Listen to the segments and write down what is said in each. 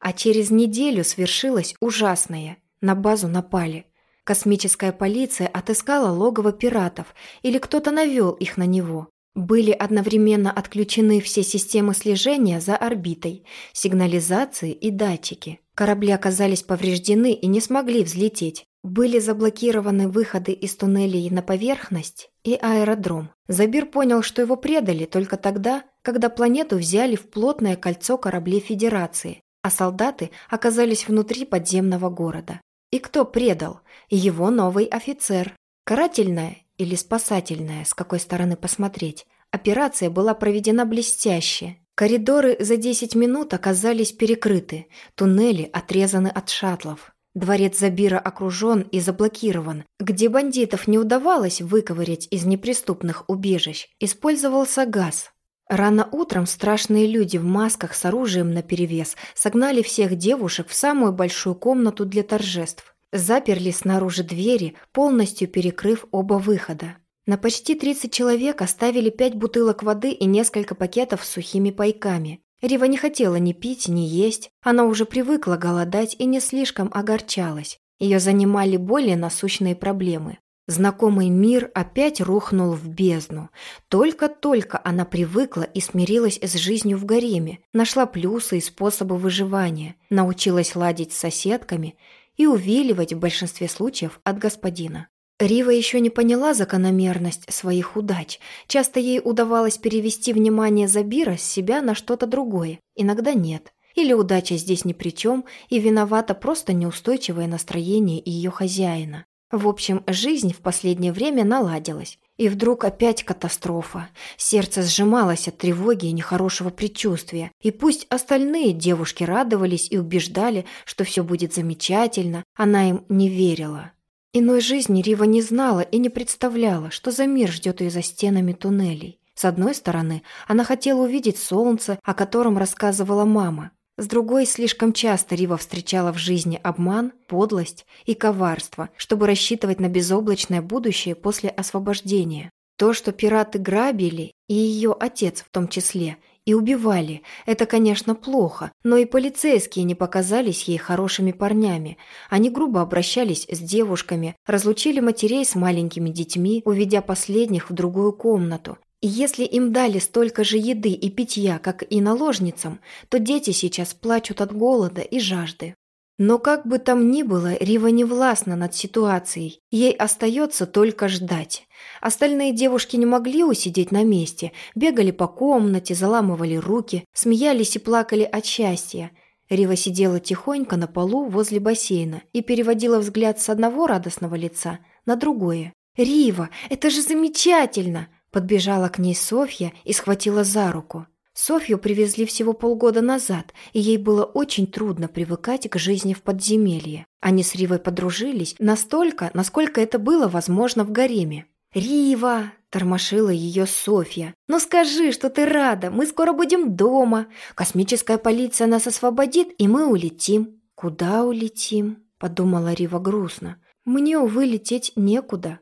А через неделю свершилось ужасное. На базу напали. Космическая полиция отыскала логово пиратов, или кто-то навел их на него. Были одновременно отключены все системы слежения за орбитой, сигнализации и датчики. Корабли оказались повреждены и не смогли взлететь. Были заблокированы выходы из туннелей на поверхность и аэродром. Забир понял, что его предали только тогда, когда планету взяли в плотное кольцо кораблей Федерации, а солдаты оказались внутри подземного города. И кто предал? Его новый офицер. Карательная или спасательная, с какой стороны посмотреть. Операция была проведена блестяще. Коридоры за 10 минут оказались перекрыты, туннели отрезаны от шаттлов. Дворец Забира окружен и заблокирован. Где бандитов не удавалось выковырять из неприступных убежищ, использовался газ. Рано утром страшные люди в масках с оружием наперевес согнали всех девушек в самую большую комнату для торжеств. Заперли снаружи двери, полностью перекрыв оба выхода. На почти 30 человек оставили 5 бутылок воды и несколько пакетов с сухими пайками. Рива не хотела ни пить, ни есть. Она уже привыкла голодать и не слишком огорчалась. Ее занимали более насущные проблемы. Знакомый мир опять рухнул в бездну. Только-только она привыкла и смирилась с жизнью в гареме, нашла плюсы и способы выживания, научилась ладить с соседками и увиливать в большинстве случаев от господина. Рива еще не поняла закономерность своих удач. Часто ей удавалось перевести внимание Забира с себя на что-то другое, иногда нет. Или удача здесь ни при чем, и виновата просто неустойчивое настроение ее хозяина. В общем, жизнь в последнее время наладилась. И вдруг опять катастрофа. Сердце сжималось от тревоги и нехорошего предчувствия. И пусть остальные девушки радовались и убеждали, что все будет замечательно, она им не верила. Иной жизни Рива не знала и не представляла, что за мир ждет ее за стенами туннелей. С одной стороны, она хотела увидеть солнце, о котором рассказывала мама. С другой, слишком часто Рива встречала в жизни обман, подлость и коварство, чтобы рассчитывать на безоблачное будущее после освобождения. То, что пираты грабили, и ее отец в том числе, и убивали. Это, конечно, плохо, но и полицейские не показались ей хорошими парнями. Они грубо обращались с девушками, разлучили матерей с маленькими детьми, уведя последних в другую комнату. Если им дали столько же еды и питья, как и наложницам, то дети сейчас плачут от голода и жажды. Но как бы там ни было, Рива не властна над ситуацией, ей остается только ждать. Остальные девушки не могли усидеть на месте, бегали по комнате, заламывали руки, смеялись и плакали от счастья. Рива сидела тихонько на полу возле бассейна и переводила взгляд с одного радостного лица на другое. «Рива, это же замечательно!» Подбежала к ней Софья и схватила за руку. Софью привезли всего полгода назад, и ей было очень трудно привыкать к жизни в подземелье. Они с Ривой подружились настолько, насколько это было возможно в гареме. «Рива!» – тормошила ее Софья. «Ну скажи, что ты рада, мы скоро будем дома. Космическая полиция нас освободит, и мы улетим». «Куда улетим?» – подумала Рива грустно. «Мне, увы, лететь некуда».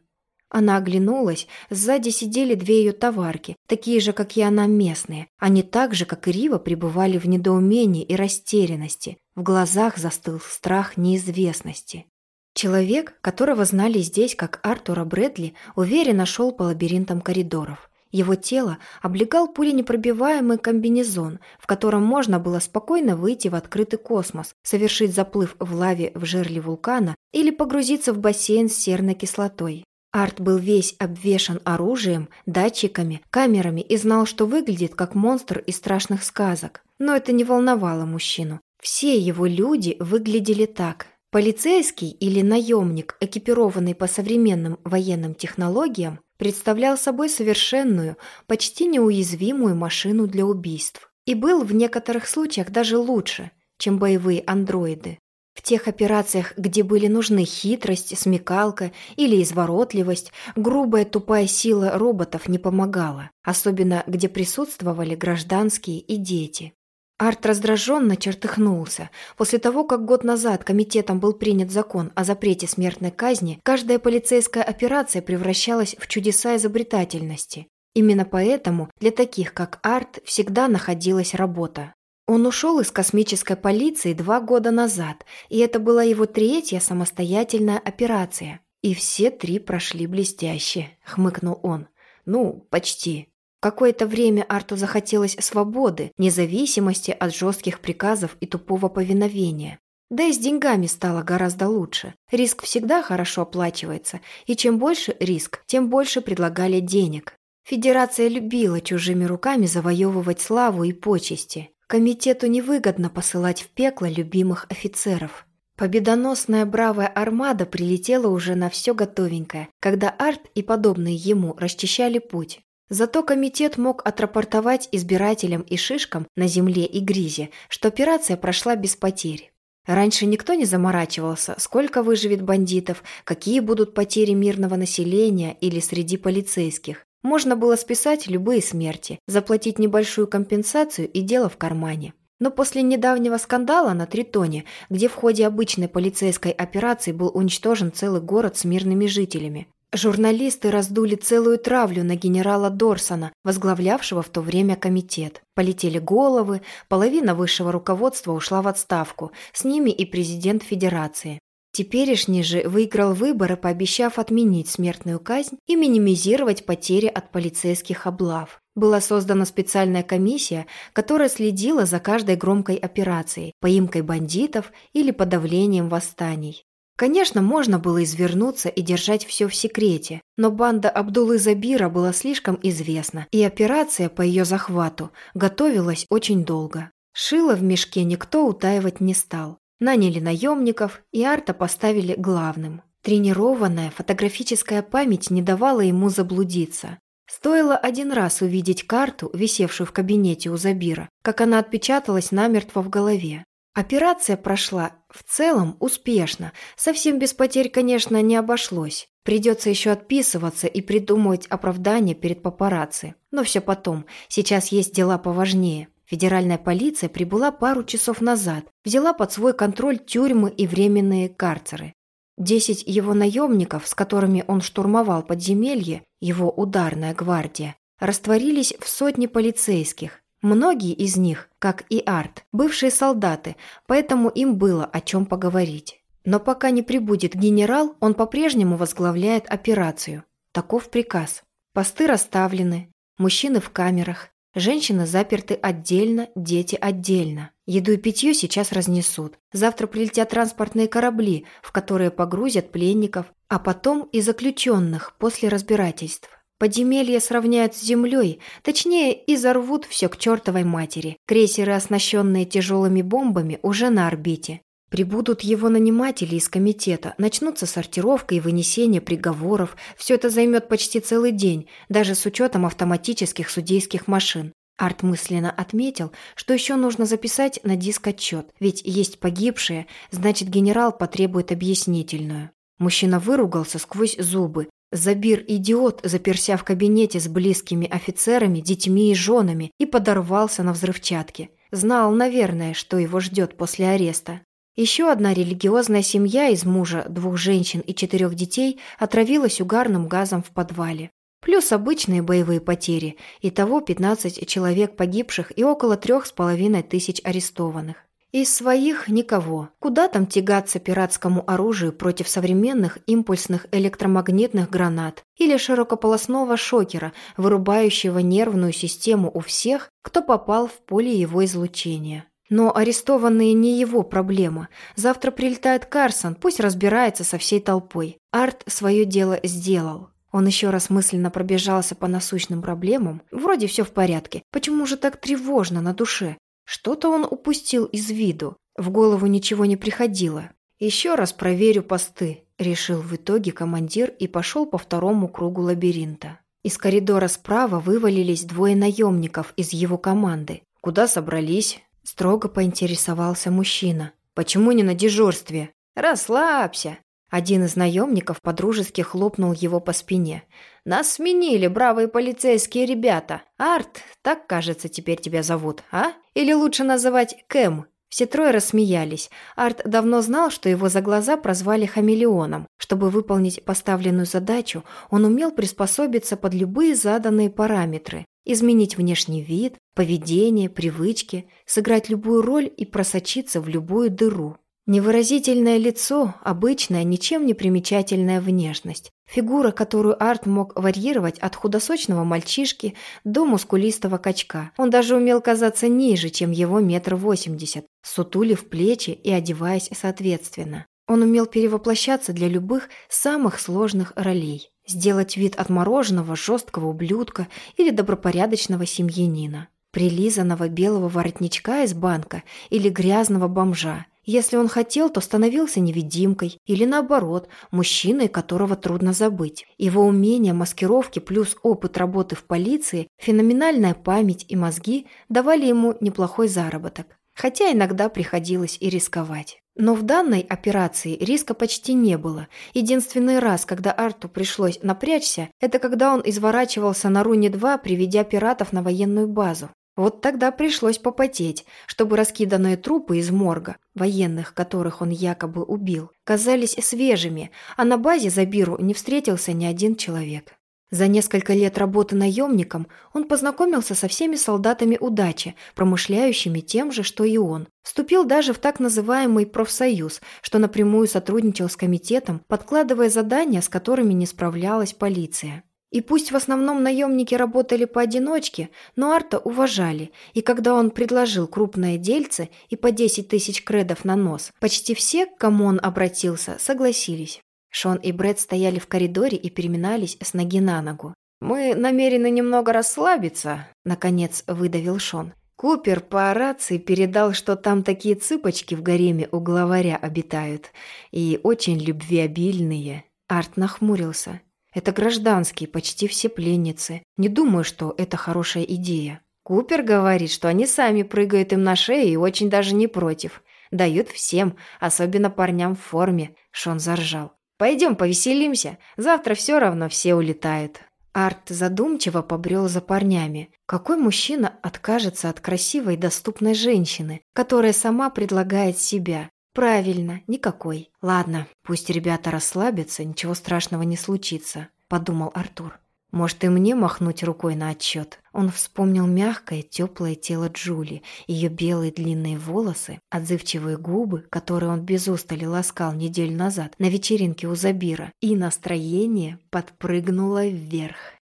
Она оглянулась, сзади сидели две ее товарки, такие же, как и она, местные. Они так же, как и Рива, пребывали в недоумении и растерянности. В глазах застыл страх неизвестности. Человек, которого знали здесь как Артура Брэдли, уверенно шел по лабиринтам коридоров. Его тело облегал пуленепробиваемый комбинезон, в котором можно было спокойно выйти в открытый космос, совершить заплыв в лаве в жерле вулкана или погрузиться в бассейн с серной кислотой. Арт был весь обвешан оружием, датчиками, камерами и знал, что выглядит как монстр из страшных сказок. Но это не волновало мужчину. Все его люди выглядели так. Полицейский или наемник, экипированный по современным военным технологиям, представлял собой совершенную, почти неуязвимую машину для убийств. И был в некоторых случаях даже лучше, чем боевые андроиды. В тех операциях, где были нужны хитрость, смекалка или изворотливость, грубая тупая сила роботов не помогала, особенно где присутствовали гражданские и дети. Арт раздраженно чертыхнулся. После того, как год назад комитетом был принят закон о запрете смертной казни, каждая полицейская операция превращалась в чудеса изобретательности. Именно поэтому для таких, как Арт, всегда находилась работа. Он ушел из космической полиции два года назад, и это была его третья самостоятельная операция. «И все три прошли блестяще», — хмыкнул он. «Ну, почти». Какое-то время Арту захотелось свободы, независимости от жестких приказов и тупого повиновения. Да и с деньгами стало гораздо лучше. Риск всегда хорошо оплачивается, и чем больше риск, тем больше предлагали денег. Федерация любила чужими руками завоевывать славу и почести. Комитету невыгодно посылать в пекло любимых офицеров. Победоносная бравая армада прилетела уже на все готовенькое, когда Арт и подобные ему расчищали путь. Зато комитет мог отрапортовать избирателям и шишкам на земле и гризе, что операция прошла без потерь. Раньше никто не заморачивался, сколько выживет бандитов, какие будут потери мирного населения или среди полицейских. Можно было списать любые смерти, заплатить небольшую компенсацию и дело в кармане. Но после недавнего скандала на Тритоне, где в ходе обычной полицейской операции был уничтожен целый город с мирными жителями, журналисты раздули целую травлю на генерала Дорсона, возглавлявшего в то время комитет. Полетели головы, половина высшего руководства ушла в отставку, с ними и президент Федерации. Теперешний же выиграл выборы, пообещав отменить смертную казнь и минимизировать потери от полицейских облав. Была создана специальная комиссия, которая следила за каждой громкой операцией, поимкой бандитов или подавлением восстаний. Конечно, можно было извернуться и держать все в секрете, но банда Абдулы Забира была слишком известна, и операция по ее захвату готовилась очень долго. Шило в мешке никто утаивать не стал. Наняли наемников, и Арта поставили главным. Тренированная фотографическая память не давала ему заблудиться. Стоило один раз увидеть карту, висевшую в кабинете у Забира, как она отпечаталась намертво в голове. Операция прошла в целом успешно, совсем без потерь, конечно, не обошлось. Придется еще отписываться и придумывать оправдание перед папарацци. Но все потом, сейчас есть дела поважнее. Федеральная полиция прибыла пару часов назад, взяла под свой контроль тюрьмы и временные карцеры. Десять его наемников, с которыми он штурмовал подземелье, его ударная гвардия, растворились в сотне полицейских. Многие из них, как и Арт, бывшие солдаты, поэтому им было о чем поговорить. Но пока не прибудет генерал, он по-прежнему возглавляет операцию. Таков приказ. Посты расставлены, мужчины в камерах, Женщины заперты отдельно, дети отдельно. Еду и питье сейчас разнесут. Завтра прилетят транспортные корабли, в которые погрузят пленников, а потом и заключенных после разбирательств. Подземелье сравняют с землей, точнее, и зарвут все к чертовой матери. Крейсеры, оснащенные тяжелыми бомбами, уже на орбите. Прибудут его наниматели из комитета, начнутся сортировка и вынесение приговоров. Все это займет почти целый день, даже с учетом автоматических судейских машин. Арт мысленно отметил, что еще нужно записать на диск отчет, ведь есть погибшие, значит генерал потребует объяснительную. Мужчина выругался сквозь зубы. Забир идиот, заперся в кабинете с близкими офицерами, детьми и женами и подорвался на взрывчатке. Знал, наверное, что его ждет после ареста. Еще одна религиозная семья из мужа, двух женщин и четырех детей отравилась угарным газом в подвале. Плюс обычные боевые потери, итого 15 человек погибших и около трех с половиной тысяч арестованных. Из своих никого. Куда там тягаться пиратскому оружию против современных импульсных электромагнитных гранат или широкополосного шокера, вырубающего нервную систему у всех, кто попал в поле его излучения. Но арестованные не его проблема. Завтра прилетает Карсон, пусть разбирается со всей толпой. Арт свое дело сделал. Он еще раз мысленно пробежался по насущным проблемам. Вроде все в порядке. Почему же так тревожно на душе? Что-то он упустил из виду. В голову ничего не приходило. «Еще раз проверю посты», – решил в итоге командир и пошел по второму кругу лабиринта. Из коридора справа вывалились двое наемников из его команды. «Куда собрались?» Строго поинтересовался мужчина. «Почему не на дежурстве?» «Расслабься!» Один из наемников подружески хлопнул его по спине. «Нас сменили, бравые полицейские ребята. Арт, так, кажется, теперь тебя зовут, а? Или лучше называть Кэм? Все трое рассмеялись. Арт давно знал, что его за глаза прозвали хамелеоном. Чтобы выполнить поставленную задачу, он умел приспособиться под любые заданные параметры, изменить внешний вид, поведение, привычки, сыграть любую роль и просочиться в любую дыру. Невыразительное лицо, обычная, ничем не примечательная внешность. Фигура, которую Арт мог варьировать от худосочного мальчишки до мускулистого качка. Он даже умел казаться ниже, чем его метр восемьдесят, сутулив плечи и одеваясь соответственно. Он умел перевоплощаться для любых самых сложных ролей. Сделать вид отмороженного жесткого ублюдка или добропорядочного семьянина. Прилизанного белого воротничка из банка или грязного бомжа – если он хотел, то становился невидимкой или, наоборот, мужчиной, которого трудно забыть. Его умение маскировки плюс опыт работы в полиции, феноменальная память и мозги давали ему неплохой заработок. Хотя иногда приходилось и рисковать. Но в данной операции риска почти не было. Единственный раз, когда Арту пришлось напрячься, это когда он изворачивался на Руне-2, приведя пиратов на военную базу. Вот тогда пришлось попотеть, чтобы раскиданные трупы из морга, военных, которых он якобы убил, казались свежими, а на базе Забиру не встретился ни один человек. За несколько лет работы наемником он познакомился со всеми солдатами удачи, промышляющими тем же, что и он. Вступил даже в так называемый профсоюз, что напрямую сотрудничал с комитетом, подкладывая задания, с которыми не справлялась полиция. И пусть в основном наемники работали поодиночке, но Арта уважали, и когда он предложил крупное дельце и по 10 тысяч кредов на нос, почти все, к кому он обратился, согласились. Шон и Брэд стояли в коридоре и переминались с ноги на ногу. «Мы намерены немного расслабиться», — наконец выдавил Шон. Купер по рации передал, что там такие цыпочки в гареме у главаря обитают и очень любвеобильные. Арт нахмурился. Это гражданские, почти все пленницы. Не думаю, что это хорошая идея. Купер говорит, что они сами прыгают им на шею и очень даже не против. Дают всем, особенно парням в форме. Шон заржал. «Пойдем повеселимся. Завтра все равно все улетают». Арт задумчиво побрел за парнями. Какой мужчина откажется от красивой доступной женщины, которая сама предлагает себя? «Правильно, никакой. Ладно, пусть ребята расслабятся, ничего страшного не случится», – подумал Артур. «Может, и мне махнуть рукой на отчет?» Он вспомнил мягкое, теплое тело Джули, ее белые длинные волосы, отзывчивые губы, которые он без устали ласкал неделю назад на вечеринке у Забира, и настроение подпрыгнуло вверх.